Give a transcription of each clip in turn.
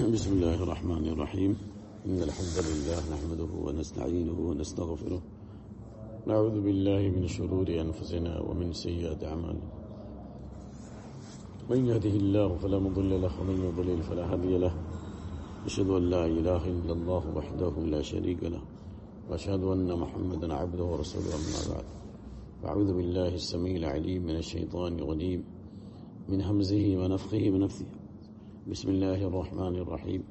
بسم الله الرحمن الرحيم. إن الحمد لله نحمده ونستعينه ونستغفره. نعوذ بالله من شرور أنفسنا ومن سيئات أعمالنا. من يهده الله فلا مضل له، ومن يضلل فلا هادي له. أشهد أن لا إله إلا الله وحده لا شريك له. وأشهد أن محمدا عبده ورسوله أما بعد. أعوذ بالله السميع العليم من الشيطان الرجيم. من همزه ونفخه ونفثه. بسم الله الرحمن الرحيم.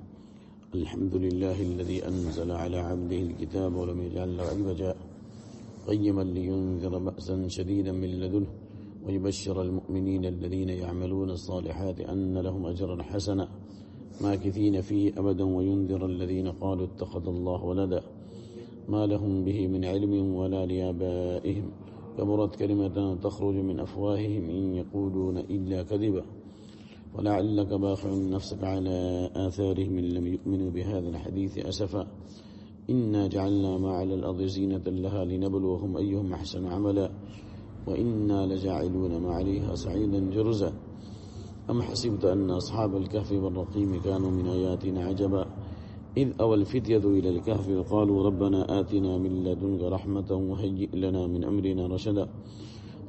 الحمد لله الذي أنزل على عبده الكتاب ولم يجعل له عوجا. قيما لينذر بأسا شديدا من لدنه ويبشر المؤمنين الذين يعملون الصالحات أن لهم أجرا حسنا. ماكثين فيه أبدا وينذر الذين قالوا اتخذ الله ولدا. ما لهم به من علم ولا لآبائهم. كبرت كلمة تخرج من أفواههم إن يقولون إلا كذبا. ولعلك باخع نفسك على آثارهم إن لم يؤمنوا بهذا الحديث أسفا. إنا جعلنا ما على الأرض زينة لها لنبلوهم أيهم أحسن عملا. وإنا لجاعلون ما عليها سعيدا جرزا. أم حسبت أن أصحاب الكهف والرقيم كانوا من آياتنا عجبا؟ إذ أوى الفتية إلى الكهف وقالوا ربنا آتنا من لدنك رحمة وهيئ لنا من أمرنا رشدا.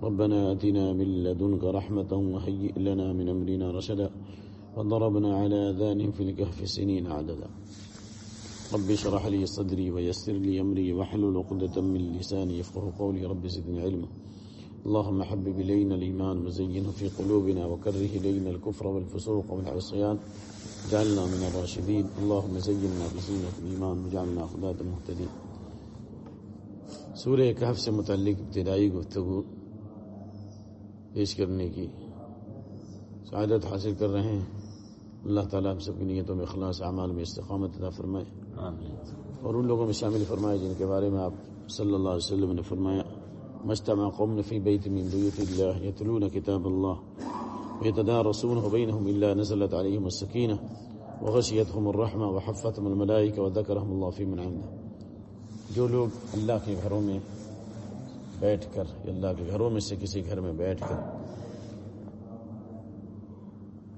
ربنا آتنا من لدنك رحمة وهيئ لنا من أمرنا رشدا وضربنا على آذانهم في الكهف سنين عددا. رب اشرح لي صدري ويسر لي أمري واحلل عقدة من لساني يفقه قولي. رب زدني علما. اللهم حبب إلينا الإيمان وزينه في قلوبنا وكره إلينا الكفر والفسوق والعصيان. جعلنا من الراشدين. اللهم زينا بزينة الإيمان وجعلنا هداة المهتدين سورہ کہف سے متعلق ابتدائی گفتگو پیش کرنے کی سعادت حاصل کر رہے ہیں۔ اللہ تعالیٰ ہم سب کی نیتوں میں اخلاص اعمال میں استقامت عطا فرمائے۔ اور ان لوگوں میں شامل فرمائے جن کے بارے میں آپ صلی اللہ علیہ وسلم نے فرمایا مجتمع قوم في بيت من بيوت الله يتلون كتاب الله ويتدارسونه بينهم إلا نزلت عليهم السكينة وغشيتهم الرحمة وحفتهم الملائكة وذكرهم الله في من عنده۔ جو لوگ اللہ کے گھروں میں بیٹھ کر اللہ کے گھروں میں سے کسی گھر میں بیٹھ کر۔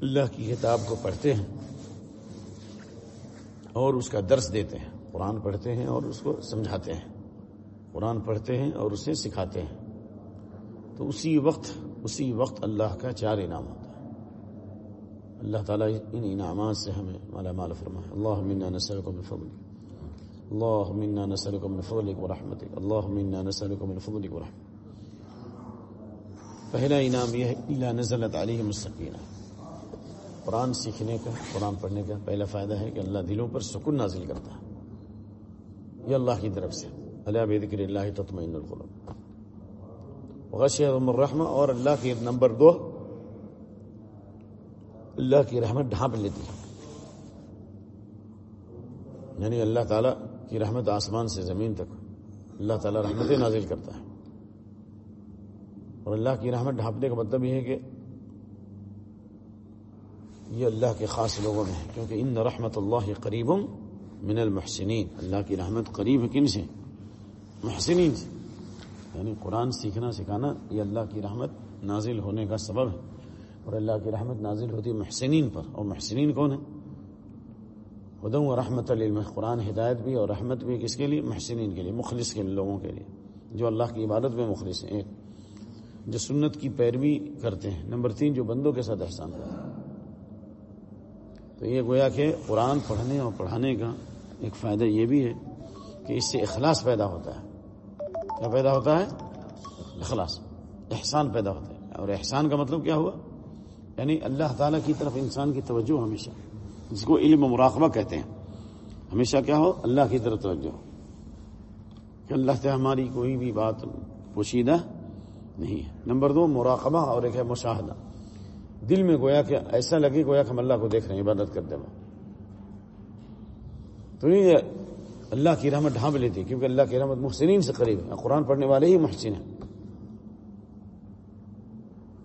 اللہ کی کتاب کو پڑھتے ہیں اور اس کا درس دیتے ہیں۔ قرآن پڑھتے ہیں اور اس کو سمجھاتے ہیں۔ قرآن پڑھتے ہیں اور اسے سکھاتے ہیں۔ تو اسی وقت اسی وقت اللہ کا چار انعام ہوتا ہے۔ اللہ تعالیٰ ان انعامات سے ہمیں مالا مال فرمائے۔ اللہ منا نسلک من فضلک اللہ منا نسلک من فضلک و رحمتک اللہ منا نسلک من فضلک و رحمتک پہلا انعام یہ ہے اللہ نزلت علیہم السکینہ قرآن سیکھنے کا، قرآن پڑھنے کا پہلا فائدہ ہے کہ اللہ دلوں پر سکون نازل کرتا ہے۔ یہ اللہ کی طرف سے۔ اللہ بذکر اللہ تطمئن القلوب۔ غشیہم الرحمہ اور اللہ کی نمبر دو، اللہ کی رحمت ڈھانپ لیتی ہے۔ یعنی اللہ تعالیٰ کی رحمت آسمان سے زمین تک اللہ تعالیٰ رحمتیں نازل کرتا ہے۔ اور اللہ کی رحمت ڈھانپنے کا مطلب یہ ہے کہ یہ اللہ کے خاص لوگوں میں ہے، کیونکہ ان رحمت اللہ قریب من المحسنین۔ اللہ کی رحمت قریب ہے کن سے؟ محسنین سے۔ یعنی قرآن سیکھنا، سکھانا، یہ اللہ کی رحمت نازل ہونے کا سبب ہے۔ اور اللہ کی رحمت نازل ہوتی ہے محسنین پر۔ اور محسنین کون ہے ہدم و رحمت علم قرآن، ہدایت بھی اور رحمت بھی کس کے لیے؟ محسنین کے لیے، مخلص کے لوگوں کے لیے، جو اللہ کی عبادت میں مخلص ہیں۔ ایک، جو سنت کی پیروی کرتے ہیں۔ نمبر تین، جو بندوں کے ساتھ احسان کرتے ہیں۔ تو یہ گویا کہ قرآن پڑھنے اور پڑھانے کا ایک فائدہ یہ بھی ہے کہ اس سے اخلاص پیدا ہوتا ہے۔ کیا پیدا ہوتا ہے؟ اخلاص، احسان پیدا ہوتا ہے۔ اور احسان کا مطلب کیا ہوا؟ یعنی اللہ تعالیٰ کی طرف انسان کی توجہ ہمیشہ۔ جس کو علم و مراقبہ کہتے ہیں۔ ہمیشہ کیا ہو؟ اللہ کی طرف توجہ۔ کہ اللہ سے ہماری کوئی بھی بات پوشیدہ نہیں ہے۔ نمبر دو، مراقبہ اور ایک ہے مشاہدہ۔ دل میں گویا کہ ایسا لگے گویا کہ ہم اللہ کو دیکھ رہے ہیں، عبادت کرتے ہوئے تو یہ اللہ کی رحمت ڈھانپ لیتی کیونکہ اللہ کی رحمت محسنین سے قریب ہے۔ قرآن پڑھنے والے ہی محسن ہیں۔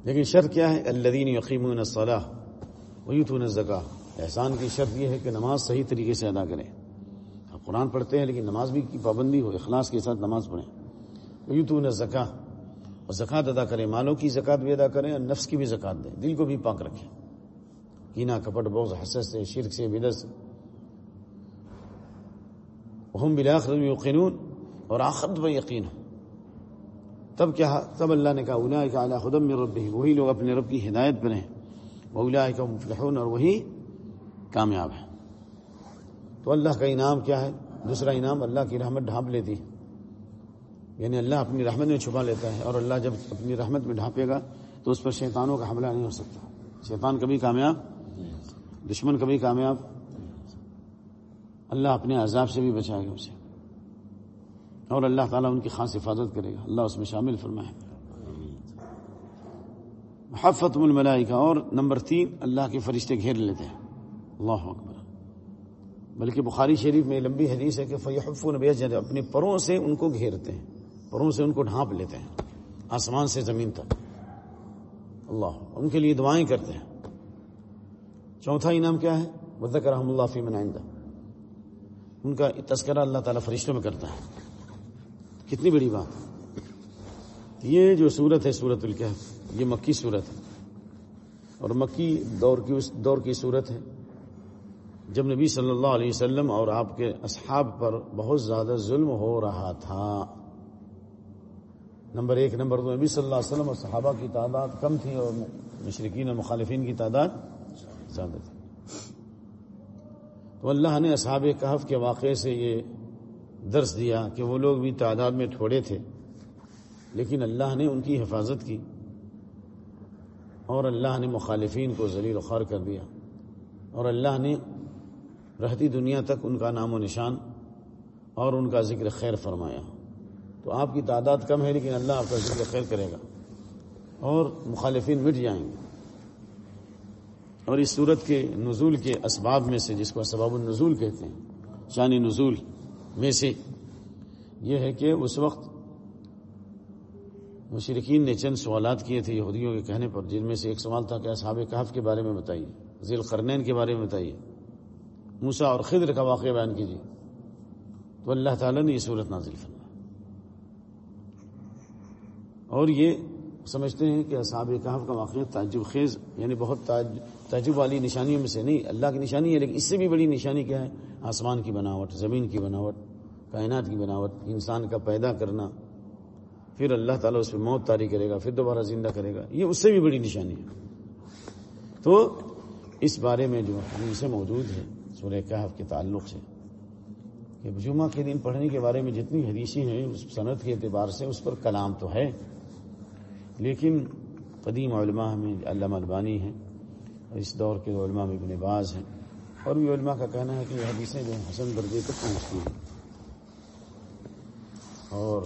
لیکن شرط کیا ہے؟ الدین یقیم الصلاح ویتون زکا احسان کی شرط یہ ہے کہ نماز صحیح طریقے سے ادا کریں۔ آپ قرآن پڑھتے ہیں لیکن نماز بھی کی پابندی ہو، اخلاص کے ساتھ نماز پڑھیں۔ ویتون زکا اور زکوٰۃ ادا کریں، مالوں کی زکوٰۃ بھی ادا کریں اور نفس کی بھی زکوٰۃ دیں۔ دل کو بھی پاک رکھیں۔ کینا، کپٹ بوز حسد سے، شرک سے بدت سے۔ ہم بالآخر یقینون اور آخرت میں یقین ہو۔ تب کیا، تب اللہ نے کہا اولا کا اعلیٰ خدم میں رب وہی لوگ اپنے رب کی ہدایت پر ہیں۔ وہ اولا کا مفلحون۔ اور وہی کامیاب ہے تو اللہ کا انعام کیا ہے؟ دوسرا انعام اللہ کی رحمت ڈھانپ لیتی یعنی اللہ اپنی رحمت میں چھپا لیتا ہے اور اللہ جب اپنی رحمت میں ڈھانپے گا تو اس پر شیطانوں کا حملہ نہیں ہو سکتا۔ شیطان کبھی کامیاب؟ دشمن کبھی کامیاب؟ اللہ اپنے عذاب سے بھی بچائے گا اسے۔ اور اللہ تعالیٰ ان کی خاص حفاظت کرے گا۔ اللہ اس میں شامل فرمائے۔ حفت الملائی کا اور نمبر تین، اللہ کے فرشتے گھیر لیتے ہیں۔ اللہ اکبر۔ بلکہ بخاری شریف میں لمبی حدیث ہے کہ فیحف نبی یعنی اپنے پروں سے ان کو گھیرتے ہیں، پروں سے ان کو ڈھانپ لیتے ہیں، آسمان سے زمین تک۔ اللہ ان کے لیے دعائیں کرتے ہیں۔ چوتھا انعام کیا ہے؟ بدک رحم اللہ فی منائندہ ان کا تذکرہ اللہ تعالیٰ فرشتوں میں کرتا ہے۔ کتنی بڑی بات۔ یہ جو صورت ہے صورت الکحف یہ مکی صورت ہے۔ اور مکی دور کی اس دور کی صورت ہے۔ جب نبی صلی اللہ علیہ وسلم اور آپ کے اصحاب پر بہت زیادہ ظلم ہو رہا تھا۔ نمبر ایک، نمبر دو، نبی صلی اللہ علیہ وسلم اور صحابہ کی تعداد کم تھی اور مشرقین اور مخالفین کی تعداد زیادہ تھی۔ تو اللہ نے اصحاب کہف کے واقعے سے یہ درس دیا کہ وہ لوگ بھی تعداد میں تھوڑے تھے، لیکن اللہ نے ان کی حفاظت کی اور اللہ نے مخالفین کو ذلیل خوار کر دیا اور اللہ نے رہتی دنیا تک ان کا نام و نشان اور ان کا ذکر خیر فرمایا تو آپ کی تعداد کم ہے لیکن اللہ آپ کا ذکر خیر کرے گا۔ اور مخالفین مٹ جائیں گے۔ اور اس صورت کے نزول کے اسباب میں سے جس کو اسباب النزول کہتے ہیں شانی نزول میں سے یہ ہے کہ اس وقت مشرقین نے چند سوالات کیے تھے یہودیوں کے کہنے پر، جن میں سے ایک سوال تھا کہ اصحاب کہف کے بارے میں بتائیے، ذیل قرنین کے بارے میں بتائیے۔ موسا اور خضر کا واقعہ بیان کیجیے۔ تو اللہ تعالیٰ نے یہ صورت نازل فرمائی۔ اور یہ سمجھتے ہیں کہ اصحاب کہف کا واقعہ تعجب خیز یعنی بہت تعجب والی نشانیوں میں سے نہیں، اللہ کی نشانی ہے، لیکن اس سے بھی بڑی نشانی کیا ہے؟ آسمان کی بناوٹ، زمین کی بناوٹ، کائنات کی بناوٹ، انسان کا پیدا کرنا۔ پھر اللہ تعالیٰ اس پہ موت تاری کرے گا، پھر دوبارہ زندہ کرے گا۔ یہ اس سے بھی بڑی نشانی ہے۔ تو اس بارے میں جو حدیثیں موجود ہے سورہ کہف کے تعلق سے کہ جمعہ کے دن پڑھنے کے بارے میں جتنی حدیثیں ہیں، اس صنعت کے اعتبار سے اس پر کلام تو ہے۔ لیکن قدیم علماء میں علامہ البانی ہیں اور اس دور کے علماء میں ابن باز ہیں۔ اور بھی علماء کا کہنا ہے کہ یہ حدیثیں جو حسن درجے تک پہنچتی ہیں۔ اور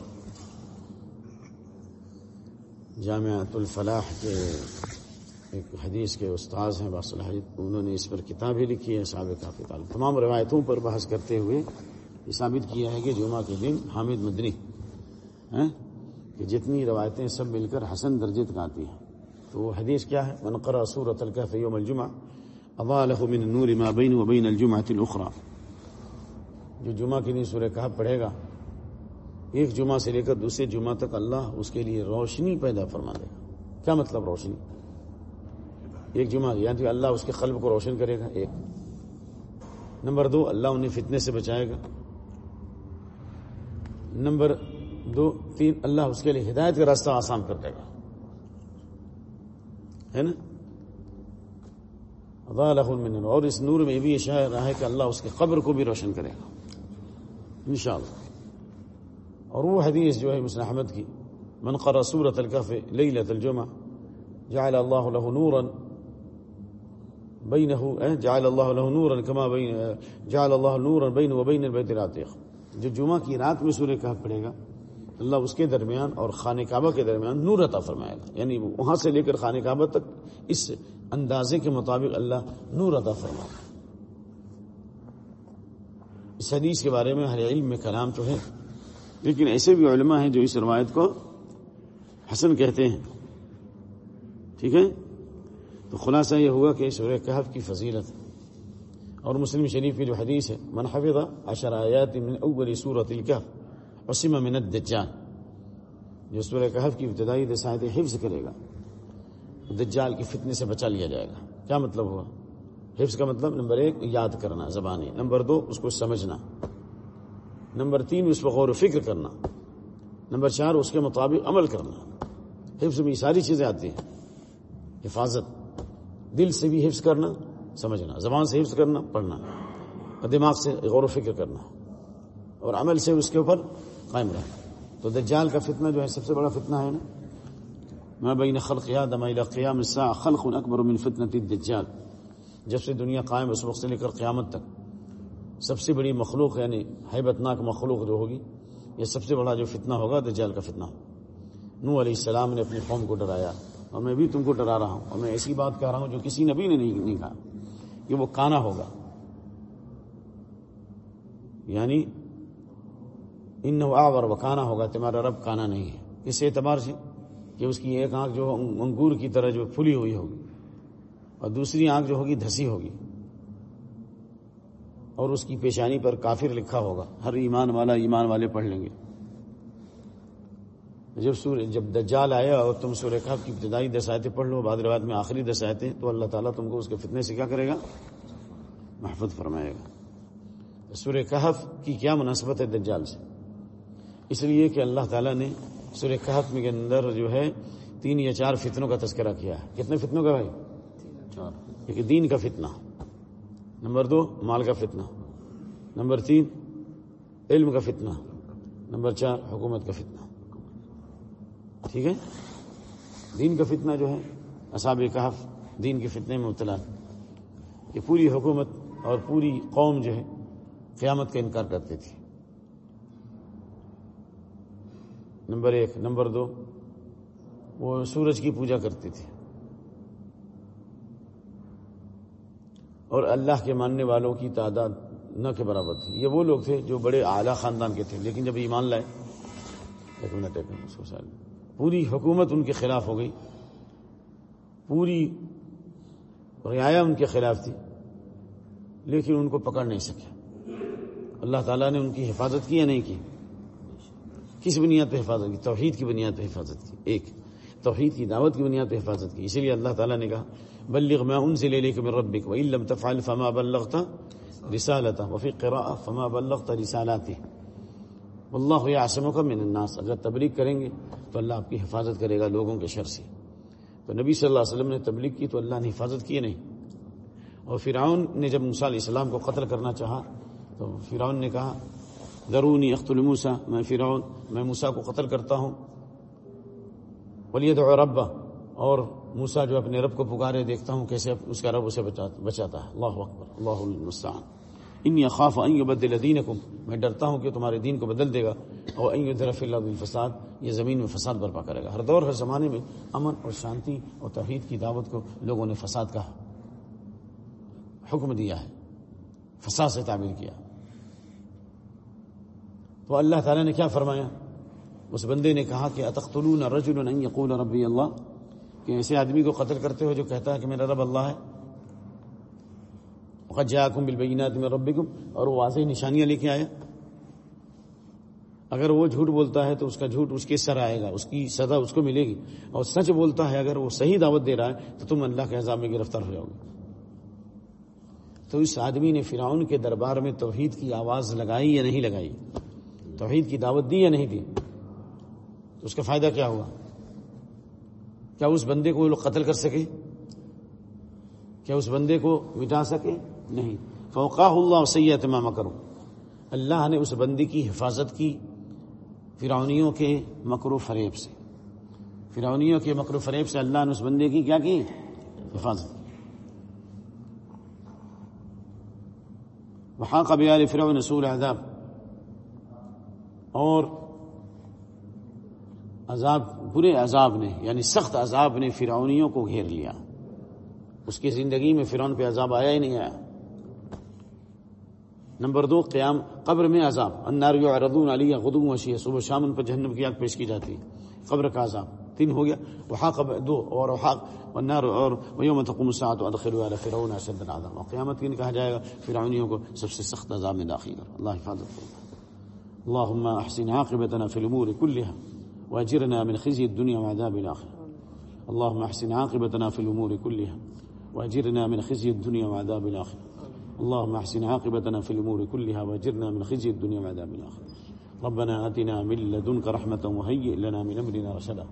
جامعۃ الفلاح کے ایک حدیث کے استاذ ہیں باصلاحیت انہوں نے اس پر کتابیں لکھی ہے، سابق کافی تعلق تمام روایتوں پر بحث کرتے ہوئے یہ ثابت کیا ہے کہ جمعہ کے دن حامد مدنی ہاں، کہ جتنی روایتیں سب مل کر حسن درجے تک آتی ہیں۔ تو وہ حدیث کیا ہے؟ منقرا صورت الکف یوم الجمعہ من النور ما بين وبين الجمعه الاخرى جو جمعہ کی دن سورہ کہف پڑھے گا، ایک جمعہ سے لے کر دوسرے جمعہ تک اللہ اس کے لیے روشنی پیدا فرما دے گا۔ کیا مطلب روشنی؟ ایک جمعہ یعنی اللہ اس کے قلب کو روشن کرے گا، ایک۔ نمبر دو، اللہ انہیں فتنے سے بچائے گا۔ نمبر دو، تین، اللہ اس کے لیے ہدایت کا راستہ آسان کر دے گا۔ ہے نا؟ من اور اس نور میں بھی یہ رہا ہے کہ اللہ اس کے قبر کو بھی روشن کرے گا۔ انشاءاللہ۔ اور وہ حدیث جو ہے مسلم احمد کی، من قرأ سورة الكهف ليلة الجمعة جعل الله له نورا بينه جعل الله له نورا كما بين جعل الله نورا بينه وبين البيت العتيق جو جمعہ کی رات میں سورہ کہف پڑھے گا، اللہ اس کے درمیان اور خانہ کعبہ کے درمیان نور عطا فرمائے گا۔ یعنی وہاں سے لے کر خانہ کعبہ تک، اس اندازے کے مطابق اللہ نور عطا فرمائے گا۔ اس حدیث کے بارے میں ہر علم میں کلام تو ہے، لیکن ایسے بھی علماء ہیں جو اس روایت کو حسن کہتے ہیں۔ ٹھیک ہے؟ تو خلاصہ یہ ہوا کہ سورہ کہف کی فضیلت اور مسلم شریف کی جو حدیث ہے، من حفظ عشر آیات من اول سورة الكهف عصم من الدجال جو سورہ کہف کی ابتدائی دسایت حفظ کرے گا، دجال کی فتنے سے بچا لیا جائے گا۔ کیا مطلب ہوا؟ حفظ کا مطلب نمبر ایک، یاد کرنا، زبانی۔ نمبر دو، اس کو سمجھنا۔ نمبر تین، اس پر غور و فکر کرنا۔ نمبر چار، اس کے مطابق عمل کرنا۔ حفظ میں یہ ساری چیزیں آتی ہیں۔ حفاظت۔ دل سے بھی حفظ کرنا، سمجھنا، زبان سے حفظ کرنا، پڑھنا۔ اور دماغ سے غور و فکر کرنا۔ اور عمل سے اس کے اوپر قائم رہنا۔ تو دجال کا فتنہ جو ہے، سب سے بڑا فتنہ ہے نا؟ میں بین خلق یاد قیام الساعة خلق اکبر من فتنة الدجال۔ جب سے دنیا قائم اس وقت سے لے کر قیامت تک۔ سب سے بڑی مخلوق یعنی حیبت ناک مخلوق جو ہوگی، یہ سب سے بڑا جو فتنہ ہوگا، دجال کا فتنہ۔ نو علیہ السلام نے اپنی قوم کو ڈرایا۔ اور میں بھی تم کو ڈرا رہا ہوں اور میں ایسی بات کہہ رہا ہوں جو کسی نبی نے نہیں کہا، کہ وہ کانا ہوگا۔ یعنی ان آور و کانا ہوگا، تمہارا رب کانا نہیں ہے۔ اس اعتبار سے کہ اس کی ایک آنکھ جو انگور کی طرح جو پھلی ہوئی ہوگی اور دوسری آنکھ جو ہوگی دھسی ہوگی۔ اور اس کی پیشانی پر کافر لکھا ہوگا۔ ہر ایمان والا ایمان والے پڑھ لیں گے۔ جب سور جب دجال آیا اور تم سورہ کہف کی ابتدائی دس پڑھ لو، بعد روایت میں آخری دس تو اللہ تعالیٰ تم کو اس کے فتنے سے کیا کرے گا؟ محفوظ فرمائے گا۔ سورہ کہف کی کیا مناسبت ہے دجال سے؟ اس لیے کہ اللہ تعالیٰ نے سورہ کہف کے اندر جو ہے تین یا چار فتنوں کا تذکرہ کیا ہے۔ کتنے فتنوں کا بھائی؟ ایک دین کا فتنہ۔ نمبر دو، مال کا فتنہ۔ نمبر تین، علم کا فتنہ۔ نمبر چار، حکومت کا فتنہ۔ ٹھیک ہے؟ دین کا فتنہ جو ہے اصاب کہف دین کے فتنے میں مبتلا یہ پوری حکومت اور پوری قوم جو ہے، قیامت کا انکار کرتی تھی۔ نمبر ایک، نمبر دو، وہ سورج کی پوجا کرتی تھی۔ اور اللہ کے ماننے والوں کی تعداد نہ کے برابر تھی۔ یہ وہ لوگ تھے جو بڑے اعلیٰ خاندان کے تھے، لیکن جب ایمان لائے، ایک منٹ ایک منٹ پوری حکومت ان کے خلاف ہو گئی۔ پوری رعایا ان کے خلاف تھی۔ لیکن ان کو پکڑ نہیں سکے۔ اللہ تعالیٰ نے ان کی حفاظت کی یا نہیں کی؟ کس بنیاد پہ حفاظت کی؟ توحید کی بنیاد پہ حفاظت کی۔ ایک، توحید کی دعوت کی بنیاد پہ حفاظت کی۔ اسی لیے اللہ تعالیٰ نے کہا، بلغ ما انزل اليك من ربك وان لم تفعل فما بلغت رسالته وفي قراءه فما بلغت رسالاته والله يعصمك من الناس۔ اگر تبلیغ کریں گے تو اللہ آپ کی حفاظت کرے گا لوگوں کے شر سے۔ تو نبی صلی اللہ علیہ وسلم نے تبلیغ کی تو اللہ نے حفاظت کی نہیں؟ اور فرعون نے جب موسیٰ علیہ السلام کو قتل کرنا چاہا تو فرعون نے کہا ضرونی اخت الموسا میں فرعون، میں موسیٰ کو قتل کرتا ہوں۔ ولیت ربا اور موسا جو اپنے رب کو پکارے، دیکھتا ہوں کیسے اس کا رب اسے بچاتا ہے۔ اللہ اکبر، اللہ المستعان۔ ان خاف این بدل دین کو میں ڈرتا ہوں کہ تمہارے دین کو بدل دے گا اور این درف اللہ الفساد یہ زمین میں فساد برپا کرے گا۔ ہر دور ہر زمانے میں امن اور شانتی اور توحید کی دعوت کو لوگوں نے فساد کا حکم دیا ہے۔ فساد سے تعمیر کیا۔ تو اللہ تعالیٰ نے کیا فرمایا؟ اس بندے نے کہا کہ اتختلون رجل ان یقول ربی اللہ کہ ایسے آدمی کو قتل کرتے ہو جو کہتا ہے کہ میرا رب اللہ ہے۔ جاکم بالبینات میں ربکم، اور وہ واضح نشانیاں لے کے آیا اگر وہ جھوٹ بولتا ہے تو اس کا جھوٹ اس کے سر آئے گا، اس کی سزا اس کو ملے گی۔ اور سچ بولتا ہے، اگر وہ صحیح دعوت دے رہا ہے تو تم اللہ کے عذاب میں گرفتار ہو جاؤ گے۔ تو اس آدمی نے فرعون کے دربار میں توحید کی آواز لگائی یا نہیں لگائی؟ توحید کی دعوت دی یا نہیں دی؟ تو اس کا فائدہ کیا ہوا؟ کیا اس بندے کو وہ لوگ قتل کر سکے؟ کیا اس بندے کو مٹا سکے؟ نہیں۔ فوقا اللہ سید ماما کروں اللہ نے اس بندے کی حفاظت کی فرعونیوں کے مکر و فریب سے۔ فرعونیوں کے مکر و فریب سے اللہ نے اس بندے کی کیا کی؟ حفاظت۔ وہاں کا بیال فرعون نصول عذاب اور عذاب، برے عذاب نے یعنی سخت عذاب نے فرعونیوں کو گھیر لیا۔ اس کی زندگی میں فرعون پہ عذاب آیا ہی نہیں آیا۔ نمبر دو، قیام، قبر میں عذاب۔ انار ردون علی غدوم وشی صبح شام ان پر جہنم کی آگ پیش کی جاتی ہے۔ قبر کا عذاب۔ تین ہو گیا۔ وحاق دو، اور وحاق، والنار، اور ویوم تقوم الساعة ادخلوا على فرعون اشد العذاب۔ اور قیامت کے کہا جائے گا، فرعونیوں کو سب سے سخت عذاب میں داخل کر اللہ حفاظت کرے اللهم احسن عاقبتنا في الامور كلها واجرنا من خزي الدنيا وعذاب الاخره اللهم احسن عاقبتنا في الامور كلها واجرنا من خزي الدنيا وعذاب الآخرة اللهم احسن عاقبتنا في الأمور كلها واجرنا من خزي الدنيا وعذاب الآخرة. ربنا آتنا من لدنك رحمة وهيئ لنا من أمرنا رشدا.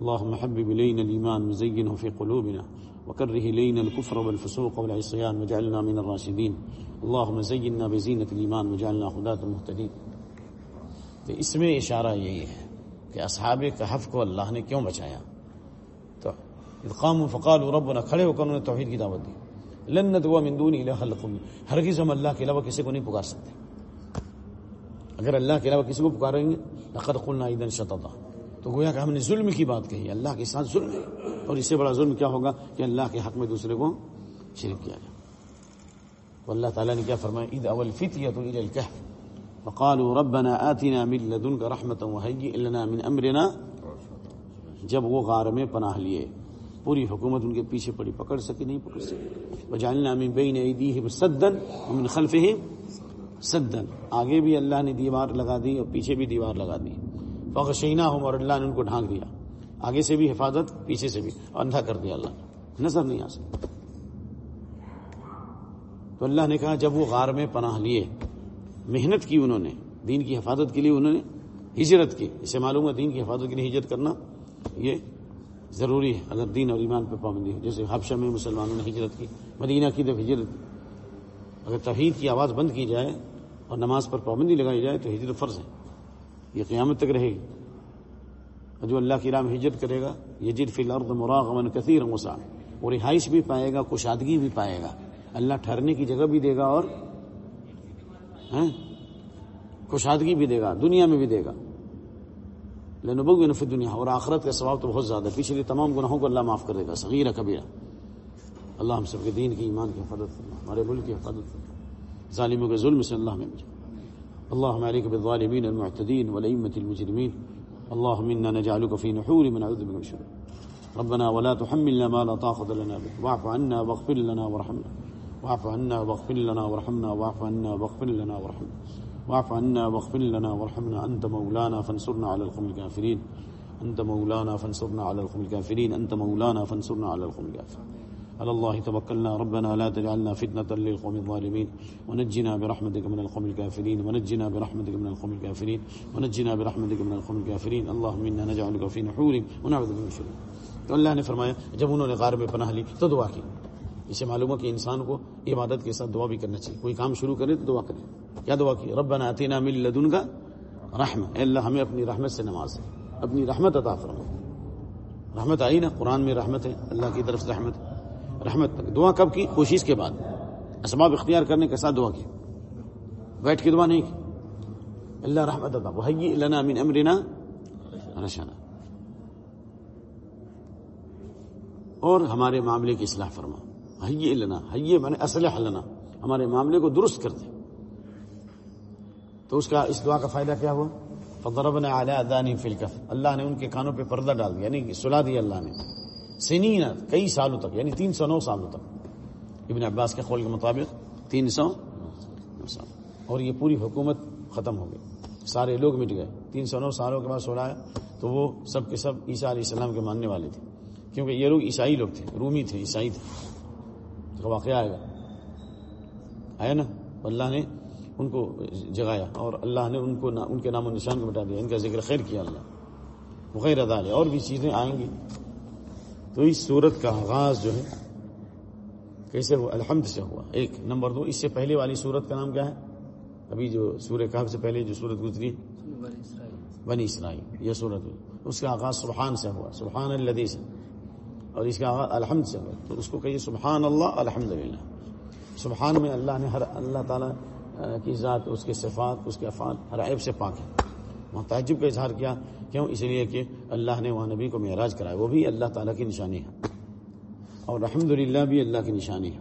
اللهم حبب إلينا الإيمان وزينه في قلوبنا وكره إلينا الكفر والفسوق والعصيان واجعلنا من الراشدين. اللهم زينا بزينة الإيمان واجعلنا هداة المهتدين. تو اس میں اشارہ یہی ہے کہ اصحاب کہف کو اللہ نے کیوں بچایا؟ تو ادقام فقال و رب کھڑے ہو کر انہوں نے توحید کی دعوت دی۔ لنت و مندون ہرگز ہم اللہ کے علاوہ کسی کو نہیں پکار سکتے. اگر اللہ کے علاوہ کسی کو پکاریں گے، لقد قلنا ایدن شططا. تو گویا کہ ہم نے ظلم کی بات کہی، اللہ کے ساتھ ظلم ہے۔ اور اس سے بڑا ظلم کیا ہوگا کہ اللہ کے حق میں دوسرے کو شرک کیا جائے۔ تو اللہ تعالیٰ نے کیا فرمایا؟ عید اول فتیت الى الكهف وقالوا ربنا آتنا من لدنك رحمة وهيئ لنا من امرنا۔ جب وہ غار میں پناہ لیے۔ پوری حکومت ان کے پیچھے پڑی، پکڑ سکی، نہیں پکڑ سکی۔ وجعلنا من بین ایدیہم سدا ومن خلفہم سدا۔ آگے بھی اللہ نے دیوار لگا دی اور پیچھے بھی دیوار لگا دی۔ فغشیناہم اور اللہ نے ان کو ڈھانک دیا۔ آگے سے بھی حفاظت، پیچھے سے بھی اندھا کر دیا اللہ نے۔ نظر نہیں آ سکتا تو اللہ نے کہا، جب وہ غار میں پناہ لیے، محنت کی انہوں نے، دین کی حفاظت کے لیے انہوں نے، ہجرت کی۔ اسے معلوم ہے دین کی حفاظت کے لیے ہجرت کرنا یہ ضروری ہے، اگر دین اور ایمان پہ پابندی ہو۔ جیسے حبشہ میں مسلمانوں نے ہجرت کی، مدینہ کی جب ہجرت، اگر توحید کی آواز بند کی جائے اور نماز پر پابندی لگائی جائے تو ہجرت فرض ہے۔ یہ قیامت تک رہے گی۔ اور جو اللہ کی راہ میں ہجرت کرے گا یہ جد فی الارض مراغمن کثیر مسا وہ رہائش بھی پائے گا، کشادگی بھی پائے گا۔ اللہ ٹھہرنے کی جگہ بھی دے گا اور ہاں، کشادگی بھی دے گا، دنیا میں بھی دے گا۔ لنبو نفی دنیا اور آخرت کا ثواب تو بہت زیادہ ہے۔ پچھلے تمام گناہوں کو اللہ معاف کر دے گا، صغیرہ، کبیرہ۔ اللہ ہم سب کے دین کی ایمان کی حفاظت ہمارے ملک کی حفاظت ظالموں کے ظلم سے اللہ میں مجھے اللهم عليك بالظالمين المعتدين والأئمة المجرمين اللهم إنا نجعلك في نحور من أعوذ بك من شرور ربنا ولا تحملنا ما لا طاقة لنا به۔ واعف عنا واغفر لنا وارحمنا۔ واعف عنا واغفر لنا وارحمنا۔ واعف عنا واغفر لنا وارحمنا۔ واعف عنا واغفر لنا وارحمنا. أنت مولانا فانصرنا على القوم الكافرين. أنت مولانا فانصرنا على القوم الكافرين. أنت مولانا فانصرنا على القوم الكافرين. على الله توكلنا. ربنا لا تجعلنا فتنة للقوم الظالمين. ونجنا برحمتك من القوم الكافرين. ونجنا برحمتك من القوم الكافرين. ونجنا برحمتك من القوم الكافرين. اللهم إنا نجعلك في نحور ونعوذ بك من شرور. تو اللہ نے فرمایا، جب انہوں نے غار میں پناہ لی، تو دعا کی۔ اسے معلوم ہے کہ انسان کو عبادت کے ساتھ دعا بھی کرنا چاہیے۔ کوئی کام شروع کرے تو دعا کرے۔ کیا دعا کی؟ ربنا آتینا من لدنک رحمہ اے اللہ، ہمیں اپنی رحمت سے نواز اپنی رحمت عطا فرما۔ رحمت آئی نا؟ قرآن میں رحمت ہے، اللہ کی طرف سے رحمت رحمت دعا کب کی؟ کوشش کے بعد۔ اسباب اختیار کرنے کے ساتھ دعا کی۔ بیٹھ کے دعا نہیں کی۔ اللہ رحمت عطا وحی لنا من امرنا رشنا اور ہمارے معاملے کی اصلاح فرما۔ حی لنا حی من اسلح لنا۔ ہمارے معاملے کو درست کر دے۔ تو اس کا اس دعا کا فائدہ کیا ہوا؟ فضربنا علی اذان فی الکف اللہ نے ان کے کانوں پہ پردہ ڈال دیا یعنی سلا دیا اللہ نے۔ سنین کئی سالوں تک یعنی تین سو نو سالوں تک۔ ابن عباس کے قول کے مطابق تین سو نو سال۔ اور یہ پوری حکومت ختم ہو گئی۔ سارے لوگ مٹ گئے۔ تین سو نو سالوں کے بعد سولایا تو وہ سب کے سب عیسیٰ علیہ السلام کے ماننے والے تھے۔ کیونکہ یہ لوگ عیسائی لوگ تھے، رومی تھے، عیسائی تھے۔ تو واقعہ آئے گا۔ آیا نا؟ اللہ نے ان کو جگایا اور اللہ نے ان کو ان کے نام و نشان کو مٹا دیا۔ ان کا ذکر خیر کیا اللہ۔ غیر ادا اور بھی چیزیں آئیں گی۔ تو اس صورت کا آغاز جو ہے کیسے ہوا؟ الحمد سے ہوا۔ ایک نمبر دو اس سے پہلے والی صورت کا نام کیا ہے؟ ابھی جو سورہ کہف سے پہلے جو صورت گزری بنی اسرائیل۔ یہ صورت اس کا آغاز سبحان سے ہوا سبحان الدی سے۔ اور اس کا آغاز الحمد سے ہوا۔ تو اس کو کہیے سبحان اللہ الحمد للہ سبحان میں اللہ نے ہر اللہ تعالیٰ کی ذات، اس کے صفات، اس کے افعال ہر عیب سے پاک ہے۔ وہاں تعجب کا اظہار کیا، کیوں؟ اس لیے کہ اللہ نے وہاں نبی کو معراج کرایا، وہ بھی اللہ تعالیٰ کی نشانی ہے۔ اور الحمد بھی اللہ کی نشانی ہے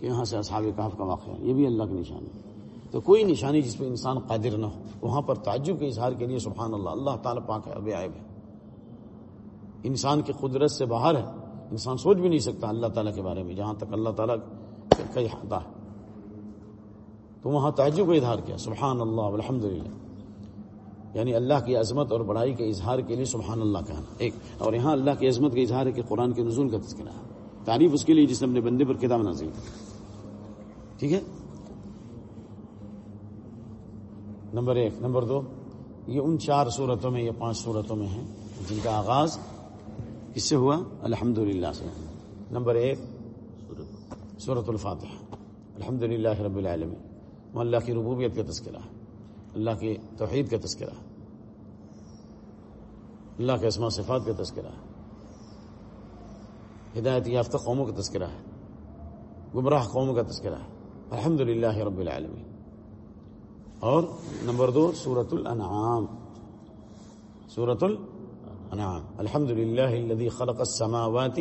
کہ یہاں سے اصحاب کاف کا واقعہ یہ بھی اللہ کی نشانی ہے۔ تو کوئی نشانی جس پہ انسان قادر نہ ہو، وہاں پر تعجب کے اظہار کے لیے سبحان اللہ اللہ تعالیٰ پاک ہے بے عائب ہے۔ انسان کی قدرت سے باہر ہے، انسان سوچ بھی نہیں سکتا اللہ تعالیٰ کے بارے میں، جہاں تک اللہ تعالیٰ کا احاطہ ہے۔ تو وہاں تعجب کا اظہار کیا، سبحان اللہ الحمد للہ یعنی اللہ کی عظمت اور بڑائی کے اظہار کے لیے سبحان اللہ کہنا ایک، اور یہاں اللہ کی عظمت کا اظہار ہے کہ قرآن کے نزول کا تذکرہ۔ ہے تعریف اس کے لیے جس نے اپنے بندے پر کتاب نازل کی۔ ٹھیک ہے؟ نمبر ایک، نمبر دو، یہ ان چار صورتوں میں یا پانچ صورتوں میں ہیں جن کا آغاز اس سے ہوا؟ الحمد للہ سے۔ نمبر ایک صورت الفاتح الحمد للہ رب العالمین۔ وہ اللہ کی ربوبیت کا تذکرہ ہے، اللہ کی توحید کا تذکرہ ہے، اللہ کے اسماء صفات کا تذکرہ ہے، ہدایت یافتہ قوموں کا تذکرہ ہے، گمراہ قوموں کا تذکرہ ہے۔ الحمد للہ رب العالمین۔ اور نمبر دو سورت الانعام۔ سورت الانعام۔ الحمد للہ الذي خلق السماوات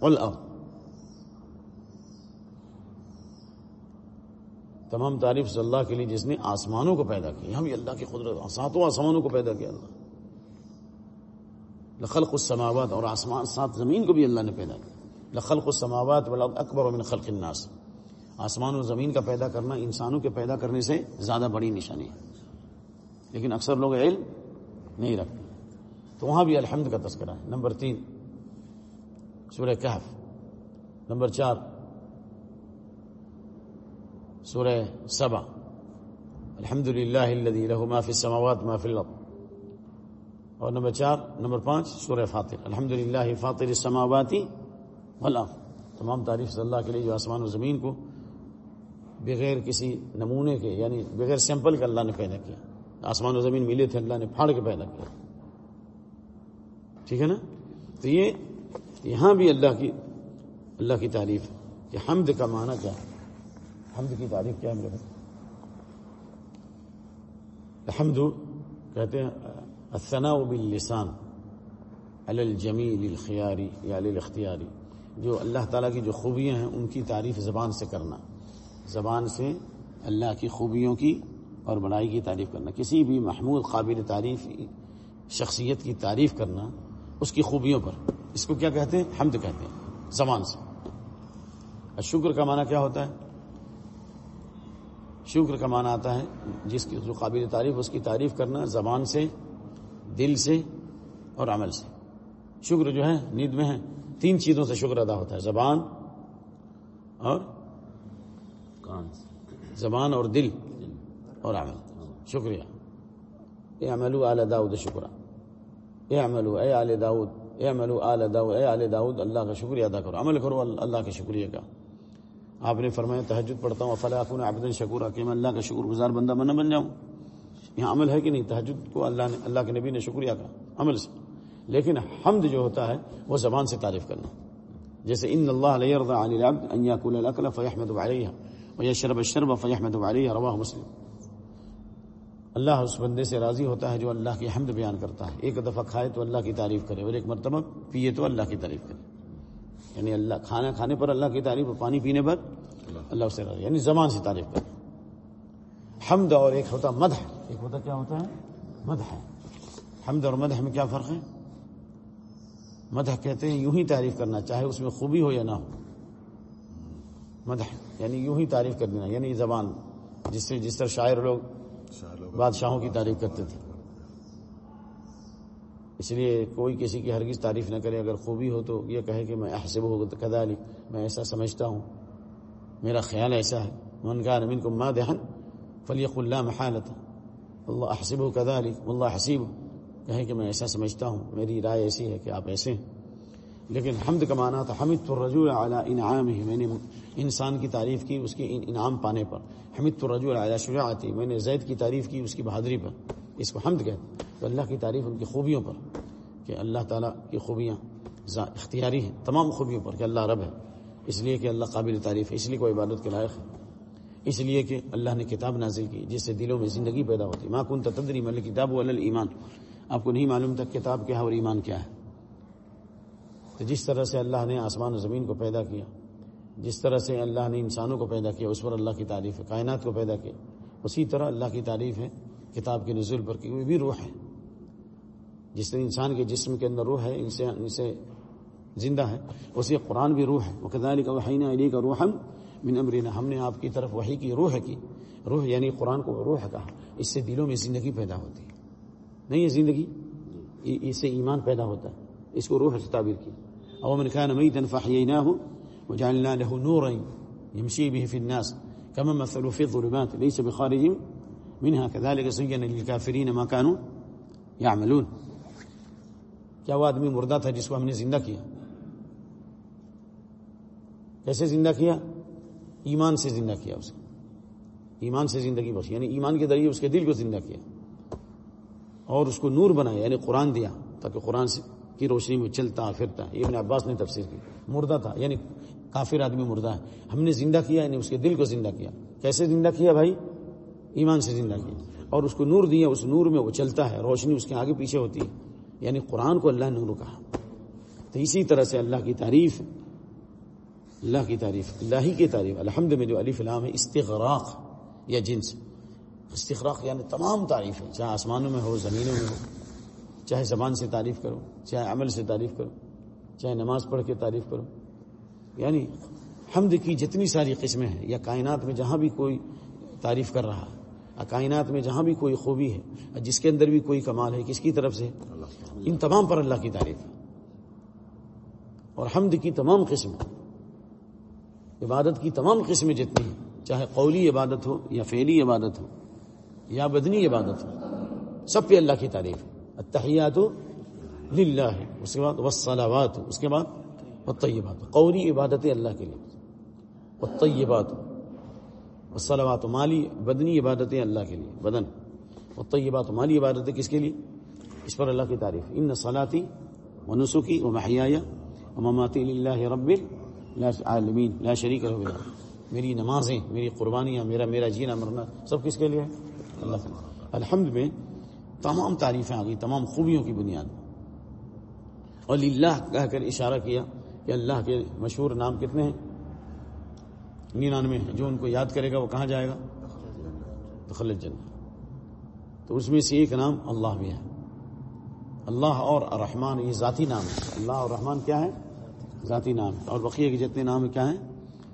والارض۔ تمام تعریف صلی اللہ کے لیے جس نے آسمانوں کو پیدا کیا ہم اللہ کی قدرت، ساتوں آسمانوں کو پیدا کیا اللہ۔ لخلق السماوات اور آسمان، سات زمین کو بھی اللہ نے پیدا کیا۔ لخلق السماوات والارض اکبر من خلق الناس۔ آسمان و زمین کا پیدا کرنا انسانوں کے پیدا کرنے سے زیادہ بڑی نشانی ہے۔ لیکن اکثر لوگ علم نہیں رکھتے۔ تو وہاں بھی الحمد کا تذکرہ ہے۔ نمبر تین، سورہ کہف۔ نمبر چار سورہ سبا الحمد للہ ما فی السماوات ما فی الارض۔ اور نمبر چار، نمبر پانچ، سورہ فاطر الحمد للہ فاطر السماواتی والارض۔ تمام تعریف صلی اللہ کے لیے جو آسمان و زمین کو بغیر کسی نمونے کے یعنی بغیر سیمپل کے اللہ نے پیدا کیا۔ آسمان و زمین ملے تھے، اللہ نے پھاڑ کے پیدا کیا۔ ٹھیک ہے نا؟ تو یہ، یہاں بھی اللہ کی اللہ کی تعریف ہے کہ حمد کا معنی کیا ہے۔ حمد کی تعریف کیا ہے؟ میرے حمد کہتے ہیں، الثناء باللسان، علی الجمیل الخیاری، یا علی الاختیاری، جو اللہ تعالیٰ کی جو خوبیاں ہیں، ان کی تعریف زبان سے کرنا، زبان سے اللہ کی خوبیوں کی اور بڑائی کی تعریف کرنا، کسی بھی محمود قابل تعریف، شخصیت کی تعریف کرنا، اس کی خوبیوں پر۔ اس کو کیا کہتے ہیں؟ حمد کہتے ہیں، زبان سے۔ شکر کا معنی کیا ہوتا ہے؟ شکر کا معنی آتا ہے جس کی جو قابل تعریف، اس کی تعریف کرنا زبان سے، دل سے اور عمل سے۔ شکر جو ہے، نیند میں ہے۔ تین چیزوں سے شکر ادا ہوتا ہے، زبان اور زبان اور دل اور عمل۔ شکریہ۔ اے عملو آل داود شکرہ۔ اے عملو، اے آل داود اے عملو آل داود اے آل داود اللہ کا شکریہ ادا کرو۔ عمل کرو اللہ کے شکریہ کا۔ آپ نے فرمایا تحجد پڑھتا ہوں، افلا اکون عبد شکورہ کہ میں اللہ کا شکر گزار بندہ بنا بن جاؤں۔ یہاں عمل ہے کہ نہیں؟ تحجد کو اللہ نے، اللہ کے نبی نے شکریہ کہا عمل سے۔ لیکن حمد جو ہوتا ہے، وہ زبان سے تعریف کرنا۔ جیسے ان اللہ علیہ عن العبد ان ياكل الاكل فيحمد عليها ويشرب الشرب فيحمد عليه رواه مسلم۔ اللہ اس بندے سے راضی ہوتا ہے جو اللہ کی حمد بیان کرتا ہے۔ ایک دفعہ کھائے تو اللہ کی تعریف کرے، اور ایک مرتبہ پیے تو اللہ کی تعریف کرے۔ یعنی اللہ کھانا کھانے پر اللہ کی تعریف اور پانی پینے پر اللہ۔ سے راضی یعنی زبان سے تعریف کرے حمد اور ایک ہوتا مدح۔ ایک ہوتا کیا ہوتا ہے؟ مدح۔ حمد اور مدح میں کیا فرق ہے؟ مدح کہتے ہیں یوں ہی تعریف کرنا چاہے اس میں خوبی ہو یا نہ ہو۔ مدح یعنی یوں ہی تعریف کر دینا یعنی زبان جس سے جس طرح شاعر لوگ۔ بادشاہوں کی تعریف کرتے تھے۔ اس لیے کوئی کسی کی ہرگز تعریف نہ کرے، اگر خوبی ہو تو یہ کہے کہ میں احسب ہو کدا میں ایسا سمجھتا ہوں۔ میرا خیال ایسا ہے۔ من کا نمین کو ماں دہن فلیق اللہ محالت اللہ احسب ہو کدا اللہ حسیب۔ کہیں کہ میں ایسا سمجھتا ہوں۔ میری رائے ایسی ہے کہ آپ ایسے ہیں۔ لیکن حمد کا معنی تھا حمد تو رجوع اعلیٰ انعام ہی میں نے انسان کی تعریف کی اس کے انعام پانے پر۔ حمد تو رجوع اعلیٰ شجاعتی۔ میں نے زید کی تعریف کی اس کی بہادری پر۔ اس کو حمد کہتے تو اللہ کی تعریف ان کی خوبیوں پر کہ اللہ تعالیٰ کی خوبیاں اختیاری ہیں، تمام خوبیوں پر کہ اللہ رب ہے۔ اس لیے کہ اللہ قابل تعریف ہے، اس لیے کوئی عبادت کے لائق ہے۔ اس لیے کہ اللہ نے کتاب نازل کی، جس سے دلوں میں زندگی پیدا ہوتی۔ ماں کن تدری مل کتاب و ایمان آپ کو نہیں معلوم تک کتاب کیا ہے اور ایمان کیا ہے۔ تو جس طرح سے اللہ نے آسمان و زمین کو پیدا کیا، جس طرح سے اللہ نے انسانوں کو پیدا کیا، اس پر اللہ کی تعریف ہے، کائنات کو پیدا کیا۔ اسی طرح اللہ کی تعریف ہے کتاب کے نزول پر کی بھی روح ہے۔ جس طرح انسان کے جسم کے اندر روح ہے، ان سے ان سے زندہ ہے، اسی قرآن بھی روح ہے۔ وہ کدالی کا وحین علی کا روح من امرینا ہم نے آپ کی طرف وہی کی، روح کی۔ روح یعنی قرآن کو روح کہا۔ اس سے دلوں میں زندگی پیدا ہوتی ہے۔ نہیں ہے زندگی اس سے ایمان پیدا ہوتا ہے۔ اس کو روح سے تعبیر کی او من كان ميتا فاحييناه وجعلنا له نورا يمشي به في الناس كما مثلوا في الظلمات ليس بخارج منها كذلك زين للكافرين ما كانوا يعملون. کیا وہ آدمی مردہ تھا جس کو ہم نے زندہ کیا؟ کیسے زندہ کیا؟ ایمان سے زندہ کیا اس کو ایمان سے زندگی بخشی یعنی ایمان کے ذریعے اس کے دل کو زندہ کیا۔ اور اس کو نور بنایا یعنی قرآن دیا، تاکہ قرآن کی روشنی میں چلتا، پھرتا۔ یہ ابن عباس نے تفسیر کی۔ مردہ تھا یعنی کافر آدمی مردہ ہے۔ ہم نے زندہ کیا یعنی اس کے دل کو زندہ کیا۔ کیسے زندہ کیا بھائی؟ ایمان سے زندہ کیا اور اس کو نور دیا اس نور میں وہ چلتا ہے، روشنی اس کے آگے پیچھے ہوتی ہے۔ یعنی قرآن کو اللہ نور کہا۔ تو اسی طرح سے اللہ کی تعریف، اللہ کی تعریف، اللہ ہی کی تعریف۔ الحمد میں جو علی فلام ہے استغراق یا جنس۔ استغراق یعنی تمام تعریف ہے۔ چاہے آسمانوں میں ہو، زمینوں میں ہو۔ چاہے زبان سے تعریف کرو، چاہے عمل سے تعریف کرو، چاہے نماز پڑھ کے تعریف کرو۔ یعنی حمد کی جتنی ساری قسمیں ہیں، یا کائنات میں جہاں بھی کوئی تعریف کر رہا ہے۔ کائنات میں جہاں بھی کوئی خوبی ہے جس کے اندر بھی کوئی کمال ہے کس کی طرف سے؟ ان تمام پر اللہ کی تعریف۔ اور حمد کی تمام قسم۔ عبادت کی تمام قسمیں جتنی ہیں چاہے قولی عبادت ہو یا فعلی عبادت ہو یا بدنی عبادت ہو سب پہ اللہ کی تعریف۔ اتحیات ہو للہ۔ ہے اس کے بعد وسلامات ہو اس کے بعد طیبات قولی عبادت اللہ کے لیے۔ وہ طیبات وسلامات مالی، بدنی عبادتیں اللہ کے لیے، بدن. وہ طیبات مالی عبادتیں کس کے لیے؟ اس پر اللہ کی تعریف. ان صلاحی و نسخی و محیا و مماتی اللہ رب عالمین لا شریک رب میری نمازیں، میری قربانیاں، میرا میرا جینا، مرنا، سب کس کے لیے؟ اللہ الحمد میں تمام تعریفیں آ گئی تمام خوبیوں کی بنیاد. اور اللہ کہہ کر اشارہ کیا کہ اللہ کے مشہور نام کتنے ہیں؟ ننانوے ہیں۔ جو ان کو یاد کرے گا وہ کہاں جائے گا؟ خلج جن تو اس میں سے ایک نام اللہ بھی ہے۔ اللہ اور رحمان یہ ذاتی نام ہے۔ اللہ اور رحمان کیا ہے؟ ذاتی نام ہے۔ اور بقیہ کے جتنے نام کیا ہیں؟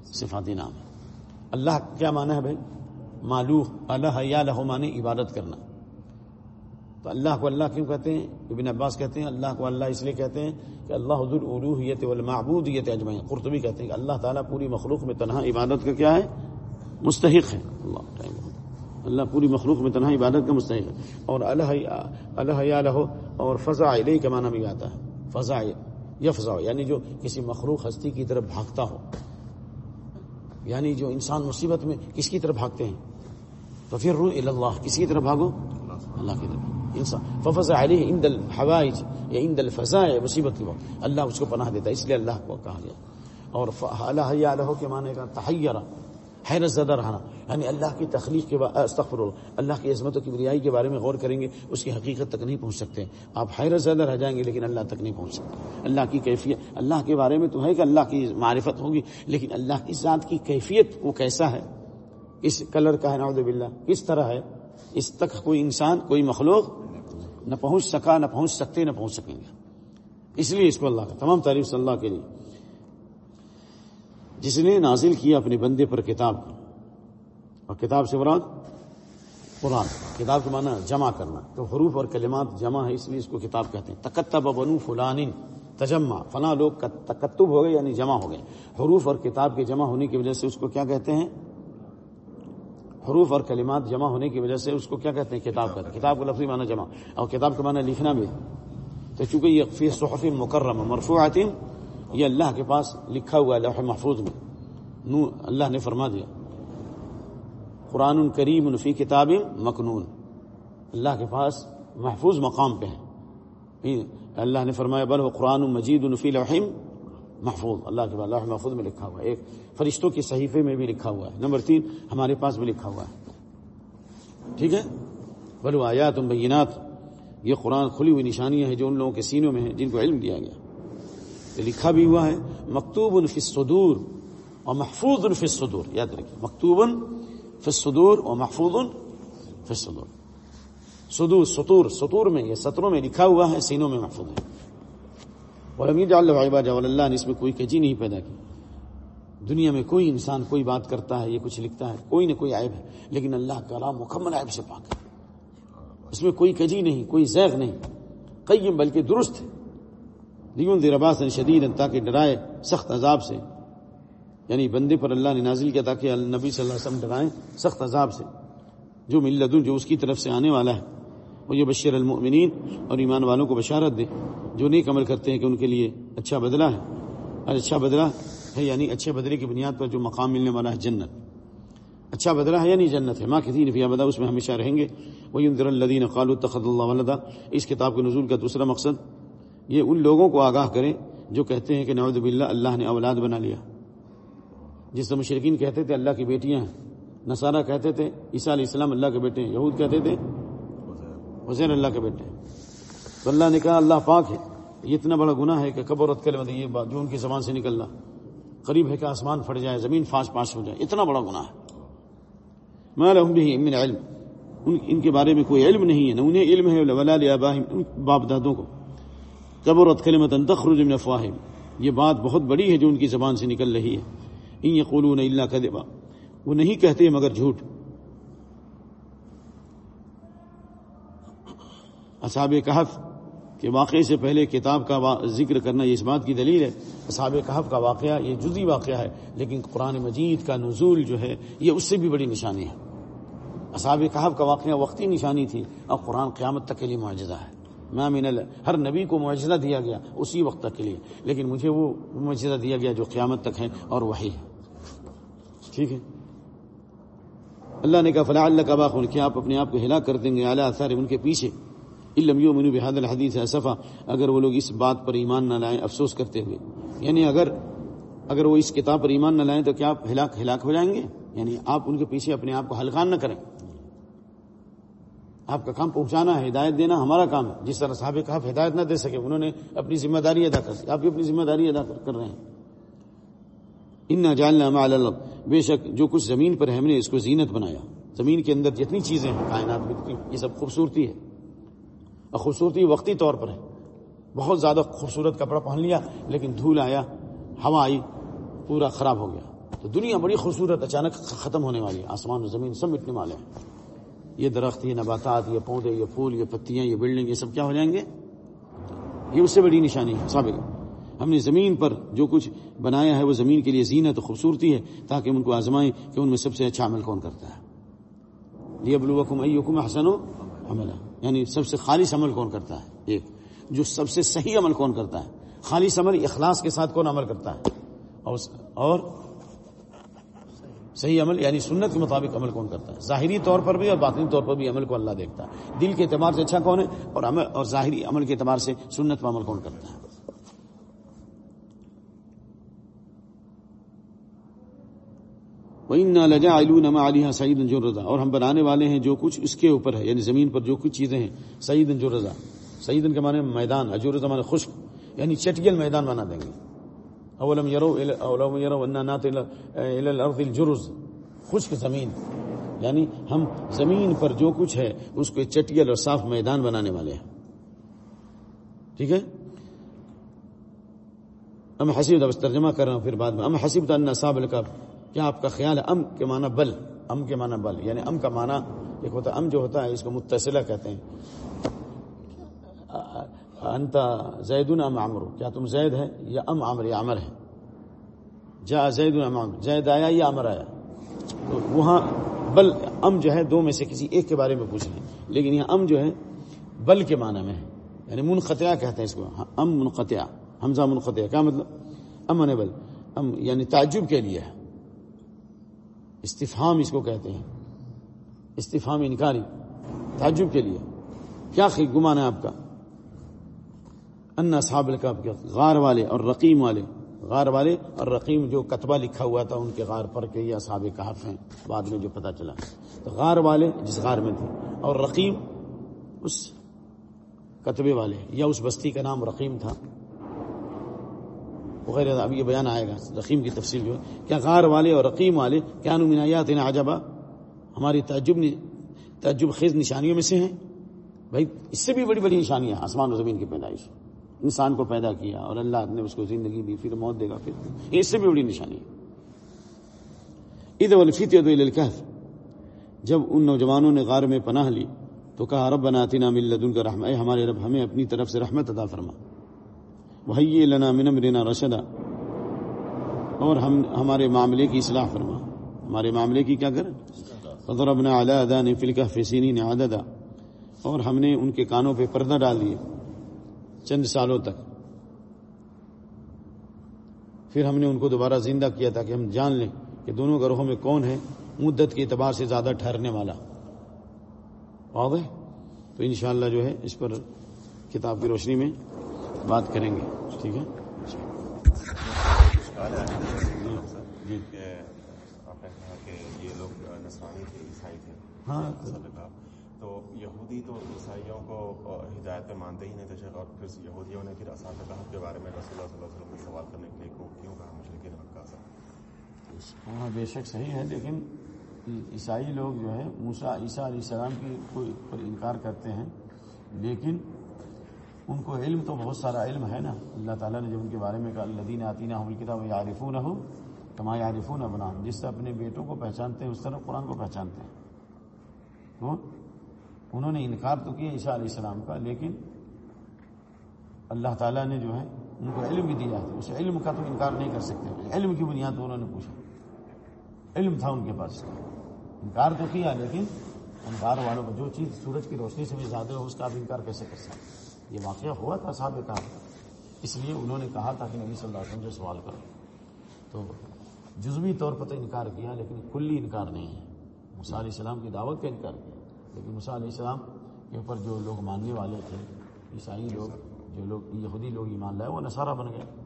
صفاتی نام ہے۔ اللہ کیا مانا ہے بھائی؟ معلوم اللہ یا لہو معنی عبادت کرنا۔ تو اللہ کو اللہ کیوں کہتے ہیں؟ ابن عباس کہتے ہیں، اللہ کو اللہ اس لیے کہتے ہیں کہ اللہ حضور الوحیت والمعبودیت اجمعین۔ قرطبی کہتے ہیں کہ اللہ تعالیٰ پوری مخلوق میں تنہا عبادت کا کیا ہے؟ مستحق ہے۔ اللہ اللہ پوری مخلوق میں تنہا عبادت کا مستحق ہے۔ اور اللہ اللہ اور فضا علیہ کا معنی بھی آتا ہے۔ فضا یا فضا یعنی جو کسی مخلوق ہستی کی طرف بھاگتا ہو۔ یعنی جو انسان مصیبت میں کس کی طرف بھاگتے ہیں؟ تو پھر رو اللہ کسی کی طرف بھاگو؟ اللہ کی طرف۔ انسان. ففز علیہ عند الحوائج، یا عند الفضائے مصیبت کی وقت. اللہ اس کو پناہ دیتا ہے، اس لیے اللہ کو کہا گیا. اور اللہ اللہ کے معنی کا تحیرہ حیرت زدہ رہنا. یعنی اللہ کی تخلیق کے استغفر اللہ کی عظمت و کی بریائی کے بارے میں غور کریں گے، اس کی حقیقت تک نہیں پہنچ سکتے. آپ حیرت زدہ رہ جائیں گے، لیکن اللہ تک نہیں پہنچ سکتے. اللہ کی کیفیت، اللہ کے بارے میں تو ہے کہ اللہ کی معرفت ہوگی، لیکن اللہ کی ذات کی کیفیت وہ کیسا ہے؟ اس کلر کا ہے، نعوذ باللہ. کس طرح ہے؟ اس تک کوئی انسان، کوئی مخلوق نہ پہنچ سکا، نہ پہنچ سکتے، نہ پہنچ سکیں گے۔ اس لیے اس کو اللہ کا، تمام تعریف صلی اللہ کے لیے۔ جس نے نازل کیا اپنے بندے پر کتاب اور کتاب سے مراد قرآن۔ کتاب کے معنی جمع کرنا۔ تو حروف اور کلمات جمع ہے اس لیے اس کو کتاب کہتے ہیں۔ تکتب بنو فلان، تجمع۔ فلاں لوگ تکتب ہو گئے یعنی جمع ہو گئے۔ حروف اور کتاب کے جمع ہونے کی وجہ سے اس کو کیا کہتے ہیں؟ حروف اور کلمات جمع ہونے کی وجہ سے اس کو کیا کہتے ہیں؟ کتاب کہتے ہیں۔ کتاب کو لفظی معنی جمع۔ اور کتاب کا معنی لکھنا بھی۔ تو چونکہ یہ فی صحف مکرم مرفوعات یہ اللہ کے پاس لکھا ہوا لوح محفوظ میں۔ نو، اللہ نے فرما دیا۔ قرآن کریم فی کتاب مکنون۔ اللہ کے پاس محفوظ مقام پہ ہے اللہ نے فرمایا، بل وہ قرآن مجید الفی الحم محفوظ۔ اللہ کے اللہ محفوظ میں لکھا ہوا ایک فرشتوں کے صحیفے میں بھی لکھا ہوا ہے۔ نمبر تین، ہمارے پاس بھی لکھا ہوا ہے۔ ٹھیک ہے؟ بلو آیا تم بینات، یہ قرآن کھلی ہوئی نشانیاں ہیں جو ان لوگوں کے سینوں میں ہیں، جن کو علم دیا گیا۔ لکھا بھی ہوا ہے، مکتوب الفی صدور اور محفوظ الفی صدور یاد رکھیے مکتوب فی صدور اور محفوظ فی صدور، سطور سطور میں، یہ سطروں میں لکھا ہوا ہے، سینوں میں محفوظ ہے۔ اور امیر اللہ نے اس میں کوئی کجی نہیں پیدا کی۔ دنیا میں کوئی انسان کوئی بات کرتا ہے، یہ کچھ لکھتا ہے، کوئی نہ کوئی عیب ہے، لیکن اللہ کا مکمل عیب سے پاک ہے۔ اس میں کوئی کجی نہیں، کوئی زیغ نہیں۔ قیم بلکہ درست ہے۔ لیکن درباس شدید تاکہ ڈرائے سخت عذاب سے۔ یعنی بندے پر اللہ نے نازل کیا تاکہ نبی صلی اللہ علیہ وسلم ڈرائیں سخت عذاب سے۔ جو ملدن جو اس کی طرف سے آنے والا ہے۔ وہ یہ بشیر المؤمنین اور ایمان والوں کو بشارت دے۔ جو نیک عمل کرتے ہیں کہ ان کے لیے اچھا بدلہ ہے۔ اور اچھا بدلہ ہے یعنی اچھے بدلے کی بنیاد پر جو مقام ملنے والا ہے جنت۔ اچھا بدلہ ہے یعنی جنت ہے۔ ماں کسی فیا بدا اس میں ہمیشہ رہیں گے۔ وہ در الدین قالو تخد اللہ ولدا۔ اس کتاب کے نزول کا دوسرا مقصد، یہ ان لوگوں کو آگاہ کریں جو کہتے ہیں کہ نعوذ باللہ اللہ نے اولاد بنا لیا۔ جس سے مشرقین کہتے تھے اللہ کی بیٹیاں ہیں، نصارہ کہتے تھے عیسیٰ علیہ السلام اللہ کے بیٹے ہیں، یہود کہتے تھے حسین اللہ کے بیٹے ہیں۔ تو اللہ نے کہا اللہ پاک ہے۔ یہ اتنا بڑا گناہ ہے کہ قبر رت کر یہ بات جو ان کی زبان سے نکلنا۔ قریب ہے کہ آسمان پھٹ جائے، زمین فاش پاش ہو جائے، اتنا بڑا گناہ ہے۔ میں بھی من علم۔ ان ان کے بارے میں کوئی علم نہیں ہے، نہ انہیں علم ہے، ولا ان باپ دادوں کو۔ قبر رت کلمت تخرج من افواہم یہ بات بہت بڑی ہے جو ان کی زبان سے نکل رہی ہے۔ ان یقولون الا کذبا وہ نہیں کہتے مگر جھوٹ۔ اصحاب کہف۔ کے واقعے سے پہلے کتاب کا ذکر کرنا یہ اس بات کی دلیل ہے، اصحاب کہف کا واقعہ یہ جزی واقعہ ہے، لیکن قرآن مجید کا نزول جو ہے، یہ اس سے بھی بڑی نشانی ہے۔ اصحاب کہف کا واقعہ وقتی نشانی تھی اور قرآن قیامت تک کے لیے معجزہ ہے۔ میں ہر نبی کو معجزہ دیا گیا اسی وقت تک کے لیے، لیکن مجھے وہ معجزہ دیا گیا جو قیامت تک ہے اور وہی ہے۔ ٹھیک ہے؟ اللہ نے کہا فلاح اللہ کا باخ کیا آپ اپنے آپ کو ہلا کر دیں گے؟ اعلیٰ اثر ان کے پیچھے۔ علم یو منو بحاد الحدیث صفا، اگر وہ لوگ اس بات پر ایمان نہ لائیں، افسوس کرتے ہوئے۔ یعنی اگر اگر وہ اس کتاب پر ایمان نہ لائیں تو کیا آپ ہلاک ہلاک ہو جائیں گے؟ یعنی آپ ان کے پیچھے اپنے آپ کو ہلکان نہ کریں۔ آپ کا کام پہنچانا ہے، ہدایت دینا ہمارا کام ہے۔ جس طرح صاحب کہا ہدایت نہ دے سکے، انہوں نے اپنی ذمہ داری ادا کر آپ بھی اپنی ذمہ داری ادا کر رہے ہیں۔ ان نہ جاننا بے شک جو کچھ زمین پر ہے، ہم نے اس کو زینت بنایا۔ زمین کے اندر جتنی چیزیں ہیں، کائنات میں یہ سب خوبصورتی ہے۔ اور خوبصورتی وقتی طور پر ہے۔ بہت زیادہ خوبصورت کپڑا پہن لیا، لیکن دھول آیا، ہوا آئی، پورا خراب ہو گیا۔ تو دنیا بڑی خوبصورت، اچانک ختم ہونے والی ہے۔ آسمان و زمین سب مٹنے والے ہیں۔ یہ درخت، یہ نباتات، یہ پودے، یہ پھول، یہ پتیاں، یہ بلڈنگ، یہ سب کیا ہو جائیں گے؟ یہ اس سے بڑی نشانی ہے سابق ہم نے زمین پر جو کچھ بنایا ہے، وہ زمین کے لیے زینت خوبصورتی ہے، تاکہ ان کو آزمائیں کہ ان میں سب سے اچھا عمل کون کرتا ہے۔ یہ بلوکم ایکم حسن عمل یعنی سب سے خالص عمل کون کرتا ہے؟ ایک۔ جو سب سے صحیح عمل کون کرتا ہے؟ خالص عمل اخلاص کے ساتھ کون عمل کرتا ہے؟ اور صحیح عمل یعنی سنت کے مطابق عمل کون کرتا ہے؟ ظاہری طور پر بھی اور باطنی طور پر بھی عمل کو اللہ دیکھتا ہے۔ دل کے اعتبار سے اچھا کون ہے؟ اور عمل اور ظاہری عمل کے اعتبار سے سنت پر عمل کون کرتا ہے؟ نہ لجا نما علیہ سعید انجور رضا اور ہم بنانے والے ہیں جو کچھ اس کے اوپر ہے یعنی زمین پر جو کچھ چیزیں ہیں سعید انجور رضا سعید کے معنی میدان اجور رضا مانے خشک یعنی چٹگل میدان بنا دیں گے۔ اولم یرو اولم یرو الارض الجرز۔ خشک زمین یعنی ہم زمین پر جو کچھ ہے، اس کو چٹگل اور صاف میدان بنانے والے ہیں۔ ٹھیک ہے؟ ام حسیب ترجمہ کر رہا ہوں، پھر بعد میں۔ ام حسیب صاحب کا کیا آپ کا خیال ہے؟ ام کے معنی بل، ام کے معنی بل یعنی ام کا معنی ایک ہوتا ام جو ہوتا ہے اس کو متصلہ کہتے ہیں۔ انت زید ام عمر کیا تم زید ہے یا ام عمر یا عمر ہے جا زید ام عمر زید آیا یا عمر آیا؟ تو وہاں بل، ام جو ہے دو میں سے کسی ایک کے بارے میں پوچھ لیں لیکن یہاں ام جو ہے بل کے معنی میں ہے یعنی منقطع کہتے ہیں اس کو۔ ہاں، ام منقطع حمزہ منقطع کیا مطلب؟ امن بل، ام یعنی تعجب کے لیے ہے۔ استفہام اس کو کہتے ہیں۔ استفہام انکاری، تعجب کے لیے۔ کیا گمان ہے آپ کا؟ ان صحاب کے غار والے اور رقیم والے، غار والے اور رقیم جو کتبہ لکھا ہوا تھا ان کے غار پر کے یا صحاب کہف ہیں، بعد میں جو پتا چلا۔ تو غار والے جس غار میں تھے اور رقیم اس کتبے والے یا اس بستی کا نام رقیم تھا۔ وغیرہ اب یہ بیان آئے گا، رقیم کی تفصیل جو ہے۔ کیا غار والے اور رقیم والے کیا نمایات ہیں عجبا۔ ہماری تعجب تعجب خیز نشانیوں میں سے ہیں۔ بھائی، اس سے بھی بڑی بڑی نشانیاں، آسمان و زمین کی پیدائش۔ انسان کو پیدا کیا اور اللہ نے اس کو زندگی دی، پھر موت دے گا، پھر۔ اس سے بھی بڑی نشانی عید والفیت الکحف جب ان نوجوانوں نے غار میں پناہ لی تو کہا رب بناتی نام کا رحم اے ہمارے رب، ہمیں اپنی طرف سے رحمت ادا فرما۔ وہی لنا من امرنا رشدا۔ اور ہم ہمارے معاملے کی اصلاح فرما۔ ہمارے معاملے کی کیا کر فضربنا على اذان في الكهف سنين عددا۔ اور ہم نے ان کے کانوں پہ پردہ ڈال دیے۔ چند سالوں تک۔ پھر ہم نے ان کو دوبارہ زندہ کیا تاکہ ہم جان لیں کہ دونوں گروہوں میں کون ہے۔ مدت کے اعتبار سے زیادہ ٹھہرنے والا۔ واضح؟ تو انشاءاللہ جو ہے اس پر کتاب کی روشنی میں بات کریں گے۔ ٹھیک ہے؟ جی۔ یہ لوگ نسوانی تھے عیسائی تھے ہاں۔ تو یہودی تو عیسائیوں کو ہدایت پہ مانتے ہی نہیں تھے شیخ اور پھر یہودیوں نے پھر کہا کے بارے میں رسول اللہ صلی اللہ علیہ وسلم سے سوال کرنے کے لیے کیوں کہا؟ مشرقی مکہ سے۔ ہاں بے شک صحیح ہے لیکن عیسائی لوگ جو ہے موسا عیسیٰ علیہ السلام کی کوئی پر انکار کرتے ہیں۔ لیکن ان کو علم تو بہت سارا علم ہے نا۔ اللہ تعالیٰ نے جب ان کے بارے میں کہا الدین آتینہ ہو کتاب یارفون ہو کما یارفون بنا جس سے اپنے بیٹوں کو پہچانتے ہیں، اس طرح قرآن کو پہچانتے ہیں۔ تو انہوں نے انکار تو کیا عیسیٰ علیہ السلام کا، لیکن اللہ تعالیٰ نے جو ہے ان کو علم بھی دیا تھا اس علم کا تو انکار نہیں کر سکتے۔ علم کی بنیاد انہوں نے پوچھا۔ علم تھا ان کے پاس۔ انکار تو کیا، لیکن انکار والوں کو جو چیز سورج کی روشنی سے بھی زیادہ ہو، اس کا بھی انکار کیسے کر سکتے یہ واقعہ ہوا تھا صاحب کہا اس لیے انہوں نے کہا تھا کہ نبی صلی اللہ علیہ وسلم سے سوال کرو تو جزوی طور پر تو انکار کیا، لیکن کلی انکار نہیں ہے۔ موسیٰ علیہ السلام کی دعوت کا انکار کیا۔ لیکن موسیٰ علیہ السلام کے اوپر جو لوگ ماننے والے تھے، عیسائی لوگ، جو لوگ، یہودی لوگ ایمان لائے، وہ نصارہ بن گئے۔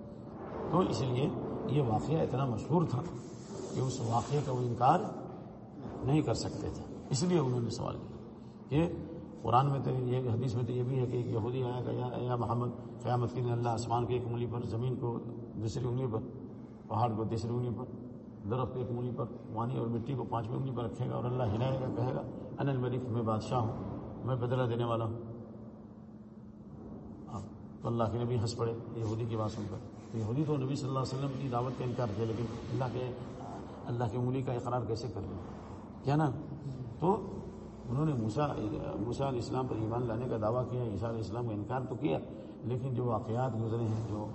تو اس لیے یہ واقعہ اتنا مشہور تھا کہ اس واقعے کا وہ انکار نہیں کر سکتے تھے۔ اس لیے انہوں نے سوال کیا کہ قرآن میں تو یہ حدیث میں تو یہ بھی ہے کہ ایک یہودی آیا کہ یا- یا محمد، قیامت کے دن اللہ آسمان کی ایک انگلی پر، زمین کو دوسری انگلی پر، پہاڑ کو تیسری انگلی پر، درخت ایک انگلی پر، پانی اور مٹی کو پانچویں انگلی پر رکھے گا اور اللہ ہلائے گا کہے گا ان الملک، میں بادشاہ ہوں، میں بدلہ دینے والا ہوں. تو اللہ کے نبی ہنس پڑے، یہودی کی بات سن کر۔ تو یہودی تو نبی صلی اللہ علیہ وسلم کی دعوت کا انکار کیا، لیکن اللہ کے اللہ کی انگلی کا اقرار کیسے کر لیا کیا نا؟ تو انہوں نے موسا موسا علیہ السلام پر ایمان لانے کا دعویٰ کیا عیسیٰ علیہ السلام کا انکار تو کیا لیکن جو واقعات گزرے ہیں جو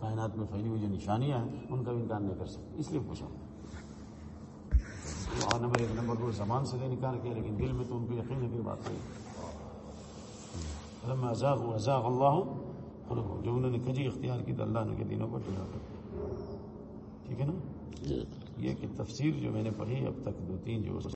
کائنات میں پھیلی ہوئی جو نشانیاں ہیں ان کا بھی انکار نہیں کر سکتے اس لیے پوچھا اور نمبر ایک نمبر دو زبان سے نہیں انکار کیا لیکن دل میں تو ان کو یقین ہے کہ بات ہے۔ فلما ازاغوا ازاغ اللہ جو انہوں نے کجی اختیار کی تو اللہ نے ان کے دینوں کو ٹھیک کر ٹھیک ہے نا؟ یہ کہ تفسیر جو میں نے پڑھی اب تک دو تین جو